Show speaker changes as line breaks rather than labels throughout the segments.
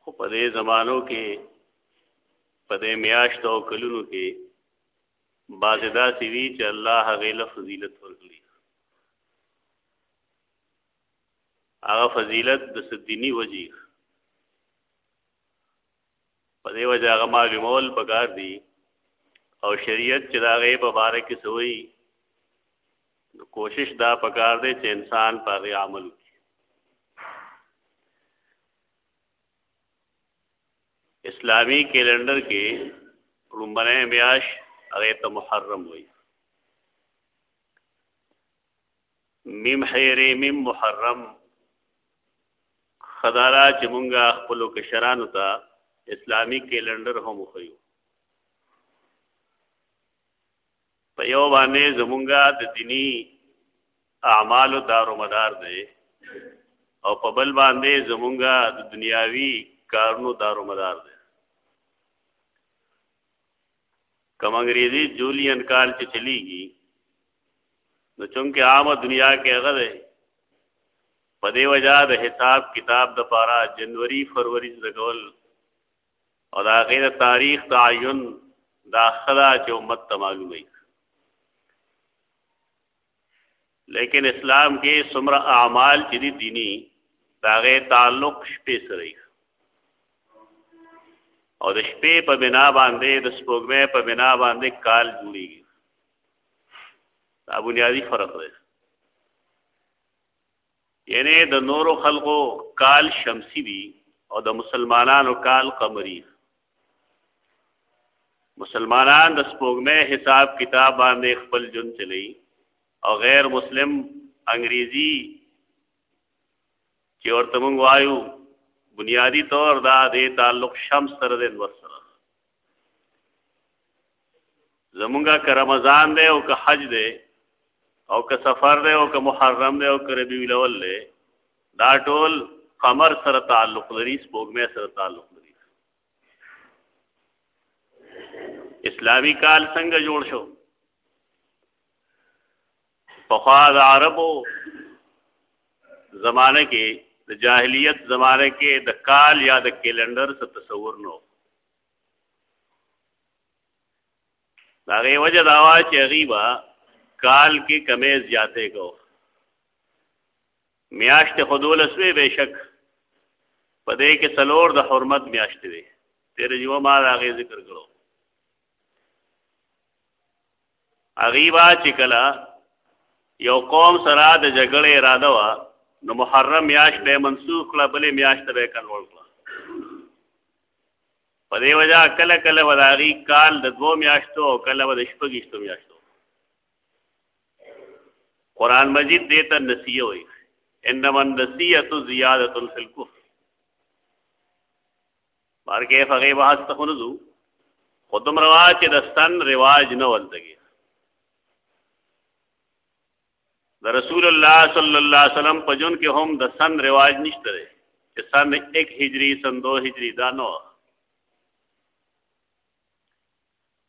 خو په دې زمانو کې په دې میاشت او کلونو کې بعضې داسې وي چې الله هغې له فضیلت ورکړي هغه فضیلت د صدینی وجی په دې وجه هغه معلومول پکار دي او شریعت چې دا غي په باره کې سوی نو کوشش دا پکار دی چې انسان په عمل وکړي اسلامی کیلنډر کې رومبنه میاش هغه ته محرم وای میم حیری میم محرم خدارا چې مونږه خپل کشرانو ته اسلامی کیلنډر هم خو په یو باندې زمونږه د دینی اعمال دارو مدار دی او په بل باندې زمونږه د دنیاوی کارونو دارو مدار دی کم انګریزی جولیان کال چې چلیږي نو چونکه عامه دنیا کې هغه دی په دې وجہ د حساب کتاب د پارا جنوري فروری زګول او دا غیر تاریخ تعین دا خدا چې امت ته معلومه لیکن اسلام کې سمر اعمال چې دي دینی دا غیر تعلق شپې سره او د شپې په بنا باندې د سپوږمۍ په بنا باندې کال جوړیږي دا بنیادی فرق دی یعنی د نورو خلقو کال شمسی وی او د مسلمانانو کال قمری مسلمانان د سپوږمۍ حساب کتاب باندې خپل جون چلی او غیر مسلم انګریزی چې ورته مونږ وایو بنیادی طور دا د تعلق شمس سره د انور سره زمونږه که رمضان دی او که حج دی او که سفر دی او که محرم دی او که ربیع الاول دی دا ټول قمر سره تعلق لري سپوږمۍ سره تعلق لري اسلامی کال څنګه جوړ شو پخوا د عربو زمانه کې د جاهلیت زمانه کې د کال یا د کیلنډر څخه تصور نو دا غي وجه دا وا چې غیبا کال کې کمې زیاتې کو میاشت خودول سوی بشک پدې کې سلور د حرمت میاشت وي تیر یو ما دا غي ذکر کړو اغیبا چې کله یو قوم سره د جګړې اراده وا نو محرم میاش به منسوخ کړه بلې میاش ته به کنټرول کړه په دې وجہ کله کله وداغي کال د دوه میاشتو او کله ود شپږشتو میاشتو قران مجید دې ته نسیه وایي انما النسیه زیاده فی الکفر بارکه فغی بحث ته خلزو خودم رواج چې د ستن رواج نه ولدګي د رسول الله صلی الله علیه وسلم په جون کې هم د سن رواج نشته دی چې سن 1 هجری سن 2 هجری دا نو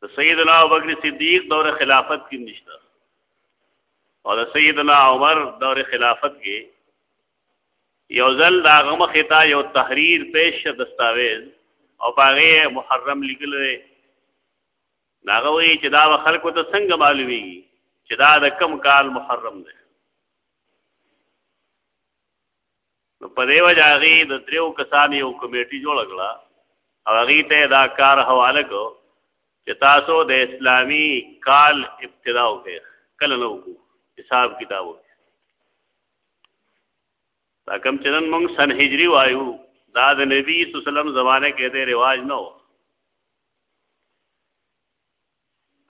د سیدنا ابوبکر صدیق دور خلافت کې نشته او د سیدنا عمر دور خلافت کې یو ځل دا غمه خطا یو تحریر پیش دستاویز او باغې محرم لیکل دی داغه وی چې دا خلکو ته څنګه معلومیږي چې دا د کم کال محرم دی نو په دې وجه هغه د دریو کسانو یو کمیټي جوړ کړه او هغه ته دا کار حواله کو چې تاسو د اسلامی کال ابتدا وکړئ کله نو کو حساب کتاب دا کم چنن مونږ سن هجری وایو دا د نبی صلی الله علیه وسلم زمانه کې د رواج نه و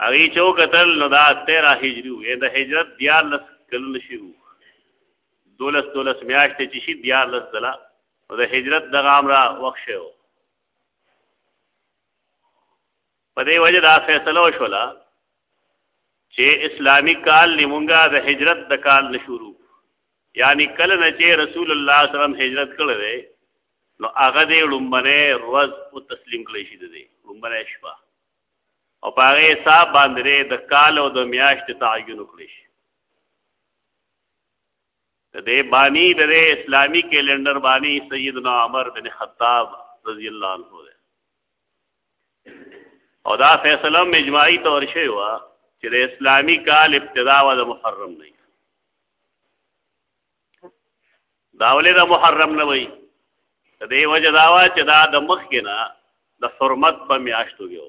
هغه چو قتل نو دا 13 هجری وې د هجرت دیار لس کلونه شي وو دولس دولس میاشتې چې شي دیار لس دلا او د هجرت د غام را وخت شو په دې وجه دا فیصله وشولا چې اسلامی کال نیمونګه د هجرت د کال نشورو یعنی کله نه چې رسول الله صلی الله علیه وسلم هجرت کړی دی نو هغه دې لومبنه روز او تسلیم کړی شي دی لومبنه شپه او په هغه حساب باندې د کال او د میاشت تعین وکړي شي د دې بانی د اسلامي کیلنډر بانی سیدنا عمر بن خطاب رضی الله عنه ده او دا فیصله مجمعی طور شوی و چې د اسلامي کال ابتدا و د محرم نه دا ولې د محرم نه وای دې وجه دا وا چې دا د مخ کې نه د حرمت په میاشتو کې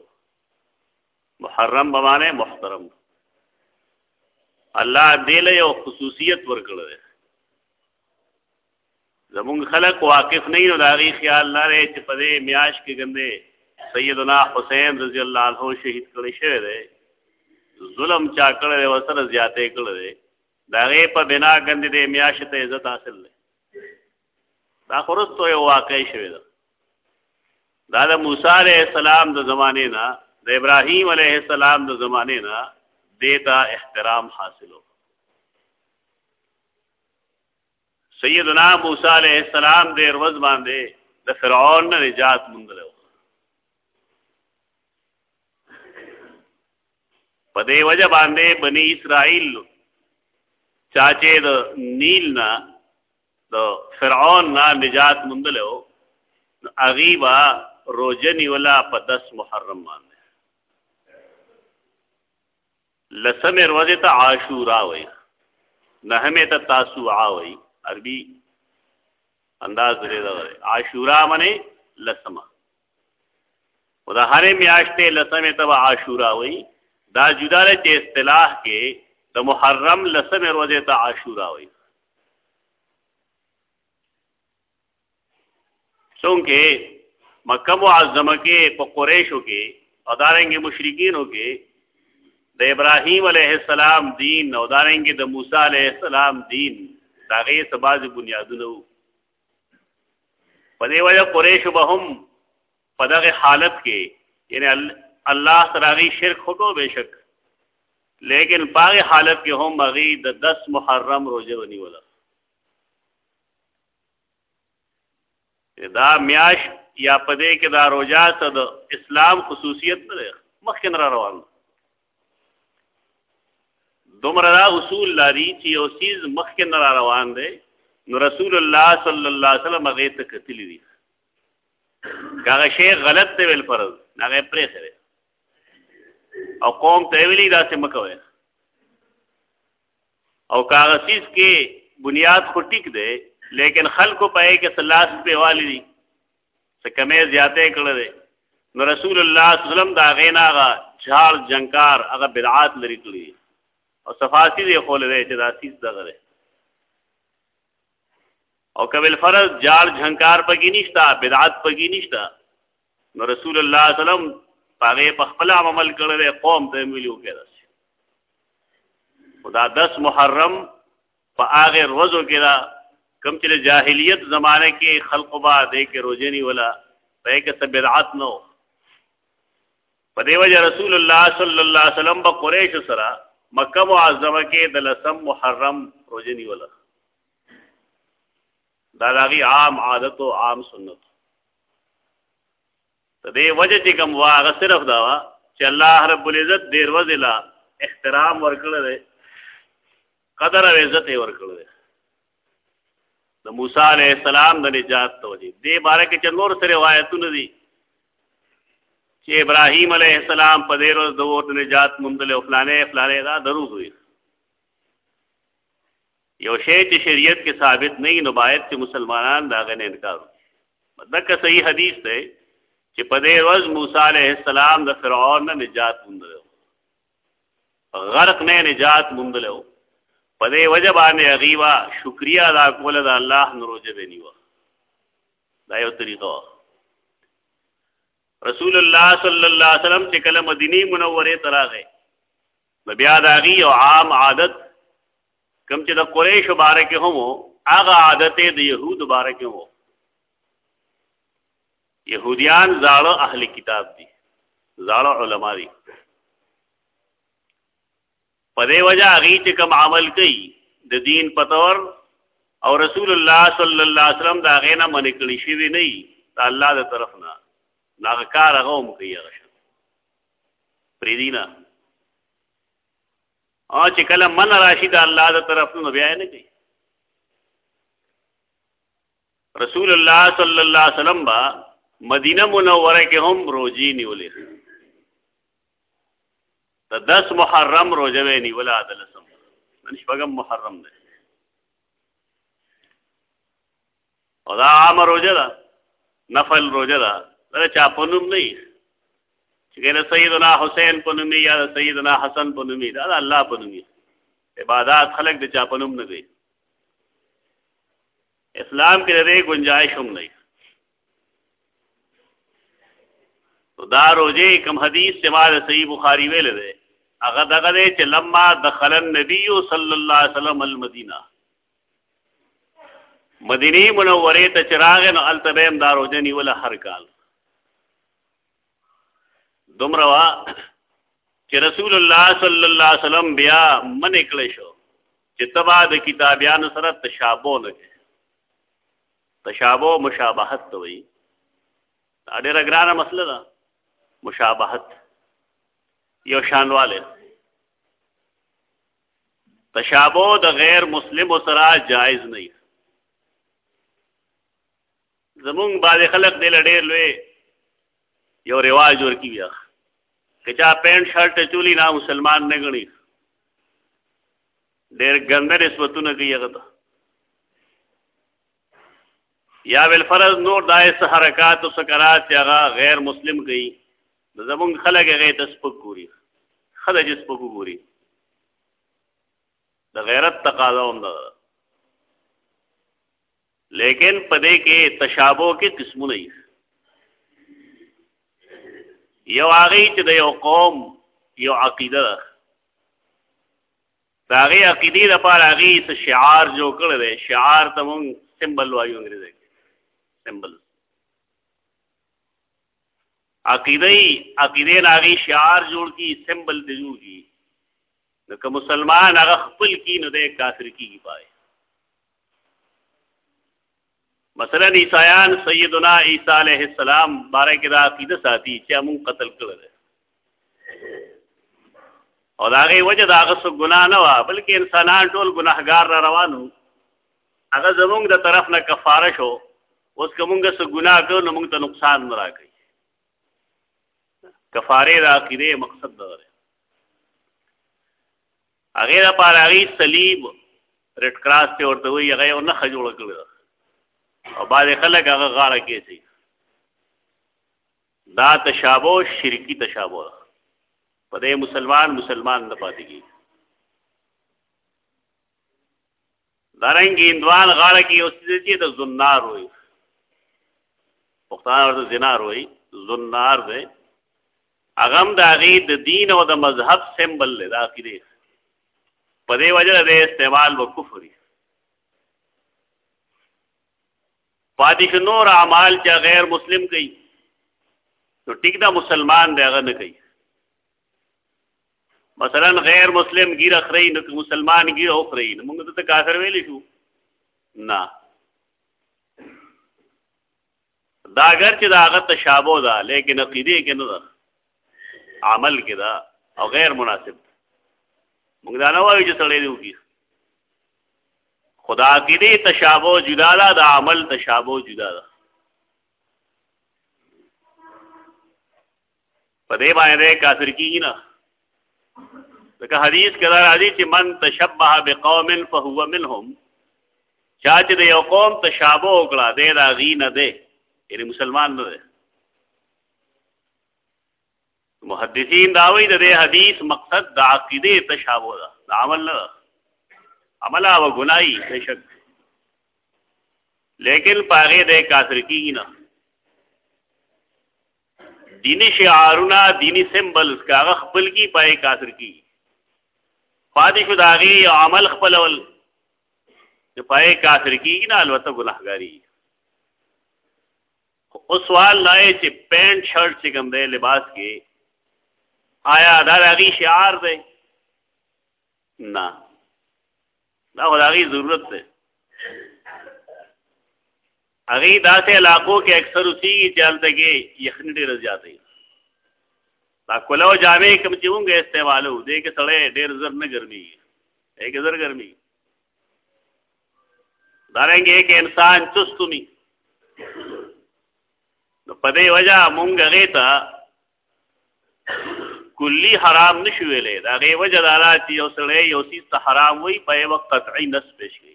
محرم به معنی محترم الله دې له یو خصوصیت ورکړل زمونږ خلک واقف نه نو دا غي خیال لري چې په دې میاش کې ګنده سیدنا حسین رضی الله عنه شهید کړي شوی دی ظلم چا کړی وسره زیاتې کړی دا غي په بنا غند دې میاش ته عزت حاصل لې دا خرس ته یو واقع شوی دا دا د موسی علی السلام د زمانه نه د ابراهیم علیه السلام د زمانه نه دیتا احترام حاصلو سیدنا موسی علیہ السلام دې ورځ باندې د فرعون نه نجات مونږ له په دې وجه باندې بنی اسرائیل چا چې د نیل نه د فرعون نه نجات مندلو اغیبا روزنی ولا په 10 محرم باندې لسم روزه ته عاشورا وای نهمه ته تاسوعا وای عربي انداز لري دا عاشورا منه لسمه او د هرې میاشتې لسمې ته به عاشورا وي دا جدا ده چې اصطلاح کې د محرم لسمې ورځې ته عاشورا وي څونکه مکه معظمه کې په قریشو کې او دارنګ مشرکینو کې د ابراهیم علیه السلام دین او دارنګ د موسی علیه السلام دین داغه سباز بنیادونه په دې وجه قریش به هم په دغه حالت کې یعنی الله تعالی شرک خټو بشک لیکن پاغه حالت کې هم هغه د 10 محرم روزه ونیوله دا میاش یا پدې کې دا روزه ته د اسلام خصوصیت نه ده مخکې نه روان دومره دا اصول لري چې یو سیز مخکې نه را روان دی نو رسول الله صلی الله علیه وسلم هغه ته کتلی وی هغه شی غلط دی ویل فرض هغه پرې سره او قوم ته ویلي دا څه مکوي او هغه سیز کې بنیاد خو ټیک دی لیکن خلکو پای کې سلاس په والی دي څه کمې زیاتې کړې دي نو رسول الله صلی الله علیه وسلم دا غینا غا جهال جنکار هغه بدعات لري کړی او صفاتی دی خو لري چې دا سیس دغه دی او کبل فرض جال جنکار پکې نشتا بدعات پکې نشتا نو رسول الله صلی الله علیه وسلم هغه په خپل عمل کړی قوم ته ویلو کړی خدا 10 محرم په هغه ورځو کې دا کم چې جاهلیت زمانه کې خلق با دې کې روزنی ولا په کې څه بدعت نو په دې وجه رسول الله صلی الله علیه وسلم په قریش سره مکه معظمه کې د لسم محرم روزنی ولا دا داغي عام عادت او عام سنت ته دې وجه چې کوم واغ صرف دا وا چې الله رب العزت دې ورځې لا احترام ورکړل قدر او عزت یې ورکړو دی د موسی علی السلام د نجات ته ودی دې باره کې چې نور سره روایتونه دي چې ابراهیم علی السلام په دې ورځ د ور نجات مندل او فلانه فلانه دا دروغ وي یو شی چې شریعت کې ثابت نه نو باید چې مسلمانان دا غنه انکار وکړي دغه صحیح حدیث دی چې په دې ورځ موسی علی السلام د فرعون نه نجات مندل غرق نه نجات مونږلو په دې وجه باندې غیوا شکریا ادا کول د الله نوروجه به نیو دا یو طریقه رسول الله صلی الله علیه وسلم چې کله مدینه منوره ته راغی نو بیا دا غي او عام عادت کم چې د قریش مبارک هم هغه عادت د يهود مبارک هم يهوديان زاړه اهل کتاب دي زاړه علما دي په دې وجه هغه چې کوم عمل کوي د دین په تور او رسول الله صلی الله علیه وسلم دا غینه منې کړی شي نه دی الله د طرف نه ناغه کار هغه هم کوي هغه پریدینا او چې کله من راشي د الله د طرف نه بیا نه کوي رسول الله صلی الله علیه وسلم با مدینه منوره کې هم روزي نیولې ته 10 محرم روزه وی نیول عادل سم نن شپږم محرم دی او دا عام روزه ده نفل روزه ده دا چا په نوم نه چې ګنه سیدنا حسین په نوم یا سیدنا حسن په نوم دا الله په نوم عبادت خلق د چا په نوم نه دی اسلام کې لري گنجائش هم نه دا روزه کوم حدیث چې مال صحیح بخاری ویل دی هغه دغه دی چې لما دخل النبي صلی الله علیه وسلم المدینه مدینه منوره ته چراغ نو التبیم دا روزه نیول هر کال دومره وا چې رسول الله صلی الله علیه وسلم بیا من کړی شو چې تبا د کتابیانو سره تشابه نه کوي تشابه مشابهت ته وایي ډېره ګرانه مسله ده مشابهت یو شانواله تشابه د غیر مسلم سره جایز نه زمونږ باندې خلک دې لړې لوی یو رواج ورکی بیا که چا پینټ شرټ چولی نه مسلمان نه غني ډېر ګنده نسبتونه کوي هغه ته یا بل فرض نور دای سه حرکات او سکرات هغه غیر مسلم کوي زمونږ خلک هغه ته سپک ګوري خلک یې سپک ګوري د غیرت تقاضا هم ده لیکن په دې کې تشابه کې قسمونه یې یو هغه چې د یو قوم یو عقیده ده دا غي عقیدی د پاره غي څه شعار جو کړل دی شعار ته مون سمبل وایو انګریزي سمبل عقیدی عقیدی لاغي شعار جوړ کی سمبل دی جوړ کی نو که مسلمان هغه خپل کی نو د کافر کی پای مثلا عیسایان سیدنا عیسی علیه السلام باره کې دا عقیده ساتي چې موږ قتل کړل او دا غي وجه دا غس ګنا نه وا بلکې انسانان ټول ګناهګار را روانو هغه زمونږ د طرف نه کفاره شو اوس کومګه څه ګناه کړو نو موږ ته نقصان نه راکړي کفاره د عقیده مقصد ده هغه د پاره هغه صلیب ریډ کراس ته ورته وی هغه یو نخ جوړ کړی او باندې خلک هغه غاړه کې سي دا تشابه شرکی تشابه په دې مسلمان مسلمان نه پاتې کیږي دارنګ اندوال غاړه کې یو څه چې د زنار وي پښتانه ورته زنار وي زنار دی هغه هم د هغې د دین او د مذهب سمبل دی د عقیدې په دې وجه د استعمال و کفري پاتې شو نور اعمال چې غیر مسلم کوي نو ټیک دا مسلمان دی هغه نه کوي مثلا غیر مسلم ګیر اخري نو مسلمان ګیر اخري نو موږ ته کافر ویل شو نه دا اگر چې دا هغه تشابه ده لیکن عقیده کې نه ده عمل کې ده او غیر مناسب موږ دا نه وایو چې سړی دی وکي خدا کې دې تشابه جدا ده د عمل تشابه جدا ده په دې باندې کافر کیږي نه لکه حدیث کې راځي چې من تشبه بقوم فهو منهم چا چې د یو قوم تشابه وکړه دې دا غي نه دی یعنی مسلمان نه دی محدثین داوی د دې حدیث مقصد د عقیده تشابه ده د عمل نه عمل او غنای بشک لیکن پاره د کافر کیږي نه دینی شعارونه دینی سیمبلز کاغه خپل کی پای کاثر کی پاتې شو داغي عمل خپلول د پای کاثر کی نه البته ګناهګاری او سوال لای چې پینټ شرټ چې کوم دی لباس کې آیا دا داغي شعار دی نه دا خو داغي ضرورت دی هغه داسې علاقو کې اکثر اوسېږي چې هلته کې یخني ډېره زیاته وي دا کولو جامې کوم چې مونږ استعمالو دې کې سړی ډېر زر نه ګرمي یې کې زر ګرمي دارنګ یک انسان چستومی نو په دې وجہ مونږ هغه ته کلی حرام نشو ویلې دا غي وجه دا چې یو سړی یو سیس ته حرام وي په وخت قطعي نس پېښ کی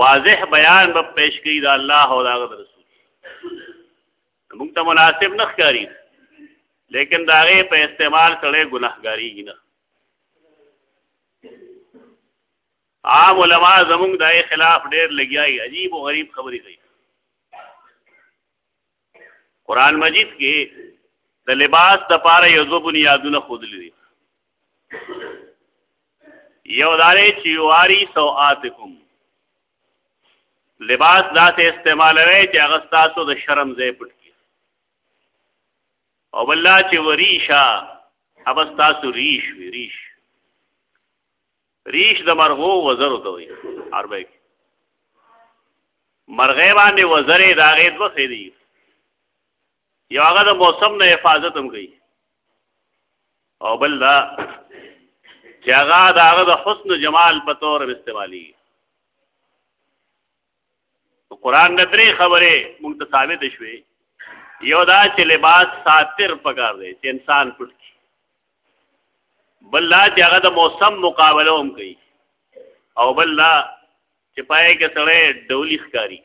واضح بیان به پیش کړي د الله او د رسول موږ ته مناسب نه ښکاري لیکن دا غي په استعمال سره ګناهګاری نه عام علما زموږ دای خلاف ډیر لګیای عجیب او غریب خبرې کوي قران مجید کې د لباس د پاره یو ځو بنیادونه خودلی دي یو دارې چې واری سوآتکم لباس داسې استعمالوي چې هغه تاسو د شرم ځای پټ کی او بل چې وریشا هغه تاسو ریش وی ریش ریش د مرغو وزرو ته وي عربی کې مرغې باندې وزرې دا غې دوه خې دي یو هغه د موسم نه حفاظت هم کوي او بل دا چې هغه د هغه د حسن جمال په تور استعمالي نو قران د درې خبرې مونږ ته ثابت شوې یو دا چې لباس ساتر پکار دی چې انسان پټ کی بل لا چې هغه د موسم مقابله هم کوي او بل لا چې پای کې سره ډولی ښکاری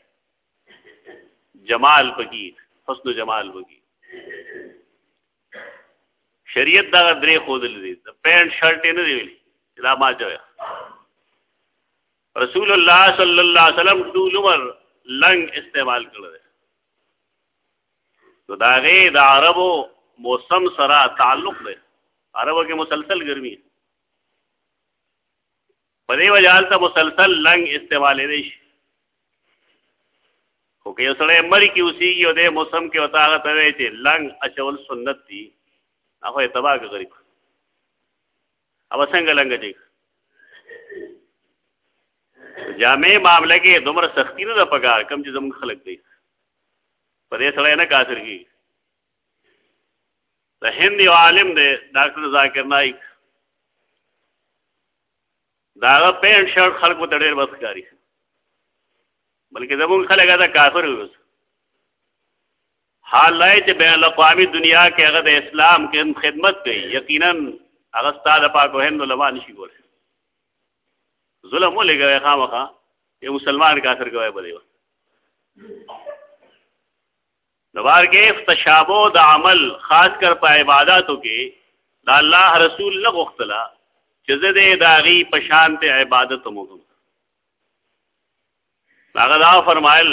جمال پکې حسن جمال پکې شریعت دا درې خودل دي د پینټ شرټ نه دی ویلي دا ما جوړه رسول الله صلی الله علیه وسلم ټول عمر لنګ استعمال کړل نو دا غي د عربو موسم سره تعلق دی عربو کې مسلسل ګرمي په دې وجه حالته مسلسل لنګ استعمال دی شي خو که یو سړی مری کې اوسېږي او د موسم کې وتا هغه ته وایي چې لنګ اچول سنت دي هغه یې تباه کړي غریب او څنګه لنګ دی جامع معاملې کې دومره سختی نه ده پکار کم چې زموږ خلک دی په دې سره نه کاثر کی د هند یو عالم دی ډاکټر ذاکر نایک دا پینټ شرټ خلکو ته ډېر بس کاری بلکې زموږ خلک دا کافر وي حال لای چې بین الاقوامی دنیا کې هغه د اسلام کې خدمت کوي یقینا هغه ستاده پاک وهند علماء نشي ګور ظلم ولګوي خامخا یو مسلمان کافر کوي په دی دوار کې تشابو د عمل خاص کر په عبادتو کې دا الله رسول نه غوښتله چې زه دې داغي پشان ته عبادت وکم هغه دا فرمایل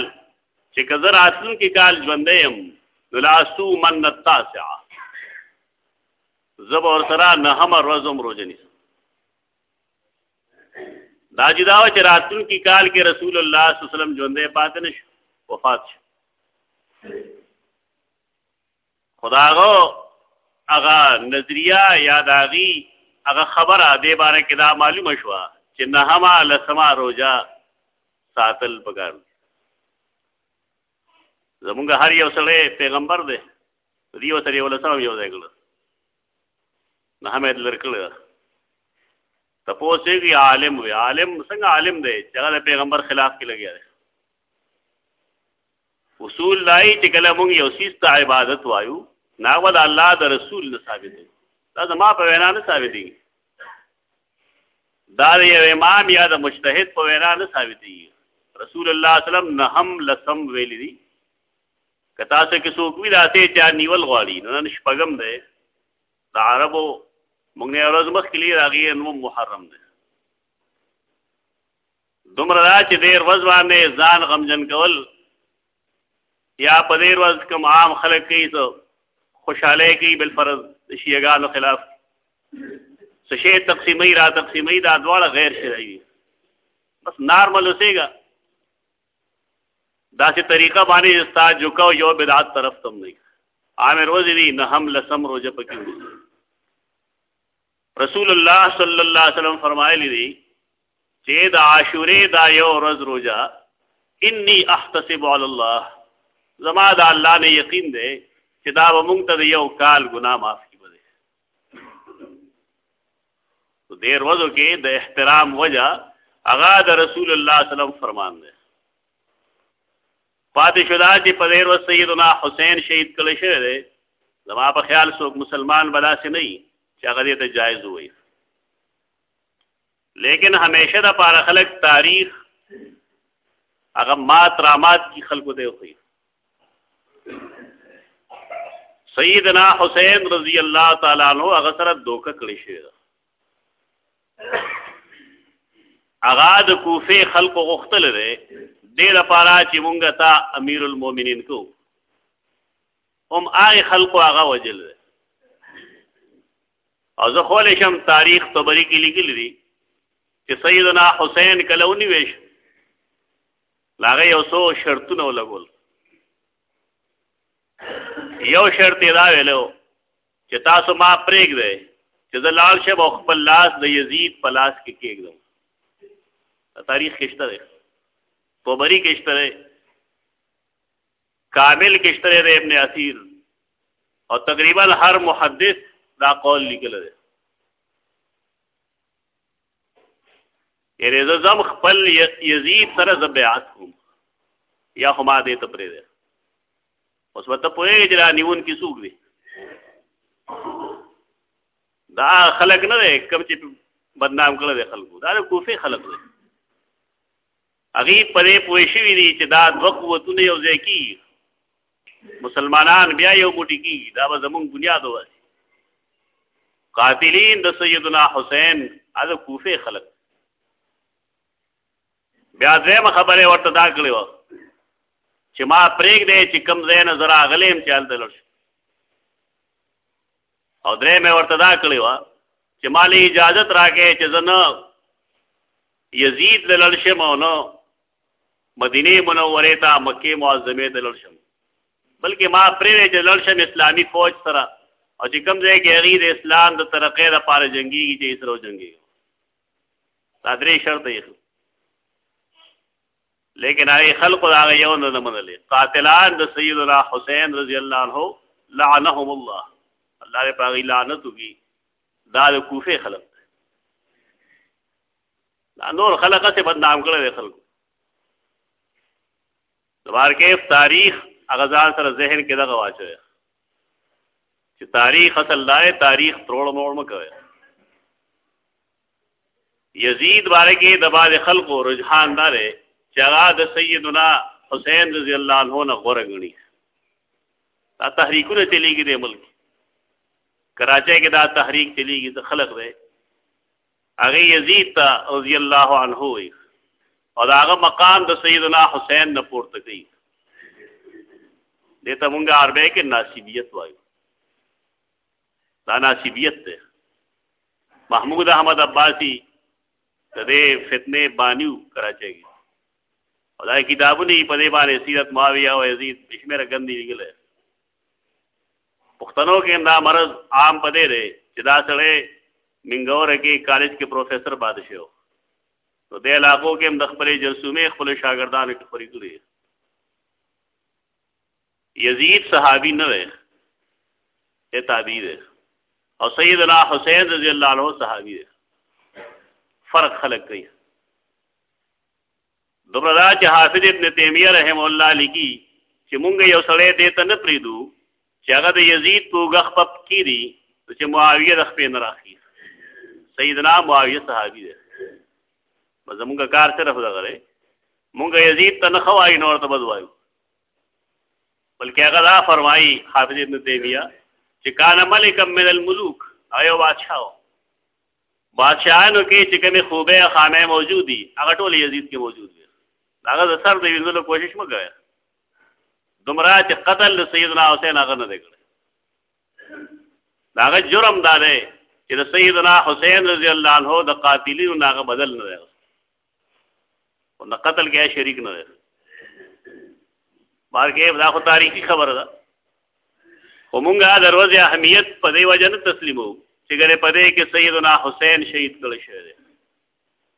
چې کزه راتلون کې کال ژوندې يم لاسو من التاسع زب اور سرا نهم روزم روزنی دا جدا و چې راتلون کې کال کې رسول الله صلی الله علیه وسلم ژوندې پاتې نشو وفات شو خداغو هغه نظریه یا داغي هغه خبره دې باره کې دا معلومه شوه چې نه هما لسما روزه ساتل پکار زمونږ هر یو سره پیغمبر دی دیو سره یو لسما یو ځای کړ نه همې لرکړه تپوسې وی عالم وی عالم څنګه عالم دی چې هغه پیغمبر خلاف کې لګیا دی اصول لای چې کله موږ یو سیس ته عبادت وایو نا ول الله د رسول نه ثابت دی دا زما په وینا نه ثابت دی دا یو امام یا د مجتهد په وینا نه ثابت دی رسول الله صلی الله علیه وسلم نه هم لسم ویل دي کتا سه کې څوک وی راته چا نیول غواړي نو نن شپږم دی د عربو موږ نه ورځ مخکې لري راغی نو محرم دی دومره دا چې ډېر ورځ باندې ځان غمجن کول یا په ډېر ورځ کوم عام خلک کوي څه خوشحاله کوي بل فرض شیعګانو خلاف څه شی تقسیمي را تقسیمي دا دواړه غیر شرعي دي بس نارمل اوسېږه داسې طریقه باندې ستا جوکاو یو بدعت طرف تم نه عامر وزیری نه هم لسم روزه پکې رسول الله صلی الله علیه وسلم فرمایلی دی چې د عاشورې دا یو ورځ روزه انی احتسب علی الله زما د الله نه یقین دی چې دا به مونږ ته د یو کال ګناه معاف کړي به په دې ورځو کې د احترام وجه هغه د رسول الله صلی الله علیه وسلم فرمان دی پاتې شو دا چې په دې ورځ سیدنا حسین شهید کړی شوی دی زما په خیال څوک مسلمان بلاسې نه وي چې هغه دې ته جایز وایي لیکن همیشه د پاره خلک تاریخ هغه مات رامات کی خلکو ته وخی سیدنا حسین رضی الله تعالی عنہ هغه سره دوکه کړی شوی هغه د کوفه خلکو غختل دی دې لپاره چې مونږه تا امیر المؤمنین کو هم هغه خلکو هغه وجل دی او زه خو لشم تاریخ طبری کې لیکل دي چې سیدنا حسین کله ونی ویش لاغه یو څو شرطونه ولګول یو شرط دا ویلو چې تاسو ما پرېګ دی چې زه لال شم او خپل لاس د یزید په لاس کې کېږم تاریخ کېشته دی طبری کېشته دی کامل کې شته دی ابن اسیر او تقریبا هر محدث دا قول لیکل دی یعنی زم خپل یزید سره زبیعت کوم یا خو ما دې ته پرې ده اوس وته پوهې چې را نیون کې سوق دي دا خلق نه ده کم چې بدنام کړل دي خلکو دا کوفه خلق دي هغه په دې پوه شوی دی چې دا دوه قوتونه یو ځای کی مسلمانان بیا یو موټی کی دا به زمونږ بنیاد واسي قاتلین د سیدنا حسین از کوفه خلق بیا زم خبره ورته دا کړی و چې ما پرېګ دی چې کم زین زرا غلیم چل دل او درې مې ورته دا کړی و چې مالی اجازه راکې چې زنه یزید لړل شم او نو مدینه منوره ته مکه معظمه ته لړل شم بلکې ما پرې چې لړل شم اسلامي فوج سره او چې کوم ځای کې غیر اسلام د ترقې لپاره جنگي چې اسرو جنگي دا درې شرط یې لیکن هغه خلق دا یو نه منلې قاتلان د سیدنا حسین رضی الله عنه لعنهم الله الله دې پاغي لعنت وکي دا د کوفه خلق دا نور خلک څه بدنام کړل خلک دوار کې تاریخ هغه ځان سره ذهن کې دغه واچوي چې تاریخ اصل دا تاریخ تروړ موړ مکوي یزید باره کې د باز خلکو رجحان دار چې هغه د سیدنا حسین رضی الله عنه نه غوړه غني دا تحریکونه چلیږي د ملک کراچۍ کې دا تحریک چلیږي د خلک دی هغه یزید ته رضی الله عنه وي او دا هغه مقام د سیدنا حسین نه پورته کوي دته مونږه عربی کې ناسبیت وایو دا ناسبیت ده محمود احمد عباسی د دې فتنه بانیو کراچي کې او دا کتابونه په دې باندې سیرت معاویه او یزید بشمیر غندې لګل پښتنو کې دا مرض عام پدې دی چې دا سړی منګور کې کالج کې پروفیسور پات شو نو د علاقو کې هم د خپلې جرسومې خپل شاګردانو کې خوري کړی یزید صحابي نه وي ته تابعی دی او سیدنا حسین رضی الله عنه صحابي دی فرق خلق کوي دومره دا چې حافظ ابن تیمیه رحم الله لیکي چې مونږ یو سړی دې ته نه پریدو چې هغه د یزید په غخ په کیری چې معاویه د خپل نه راخی سیدنا معاویه صحابي دی زمونږ کار صرف دا غره مونږ یزید ته نه خوای نور ته بدوایو بلکې هغه دا فرمایي حافظ ابن تیمیه چې کان ملک من الملوک ایو بادشاہ بادشاہانو کې چې کومې خوبه خامه موجود دي هغه ټول یزید کې موجود دي هغه د سر د وینځلو کوشش مګوي دومره چې قتل سیدنا حسین هغه نه دی کړی هغه جرم دا دی چې د سیدنا حسین رضی الله عنه د قاتلینو هغه بدل نه دی او نه قتل کې شریک نه دی بارکه دا خو تاریخي خبره ده همغه دروازه اهمیت په دې وجه نه تسلیمو چې ګره په دې کې سیدنا حسین شهید کړل شوی دی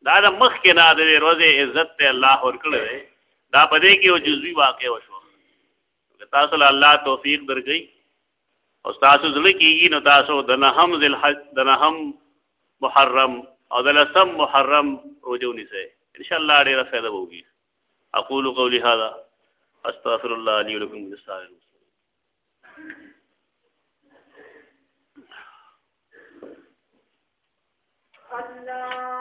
دا د مخ کې نه د روزه عزت ته الله ورکړل دی دا په دې کې یو جزوی واقع وشو تاسو له الله توفیق درکړي او تاسو زړه کیږي نو تاسو د نهم ذل حج د نهم محرم او د لسم محرم روزه ونیسئ ان شاء الله ډیره فائدہ وږي اقول قولي هذا استغفر الله لي ولكم من السائل
الله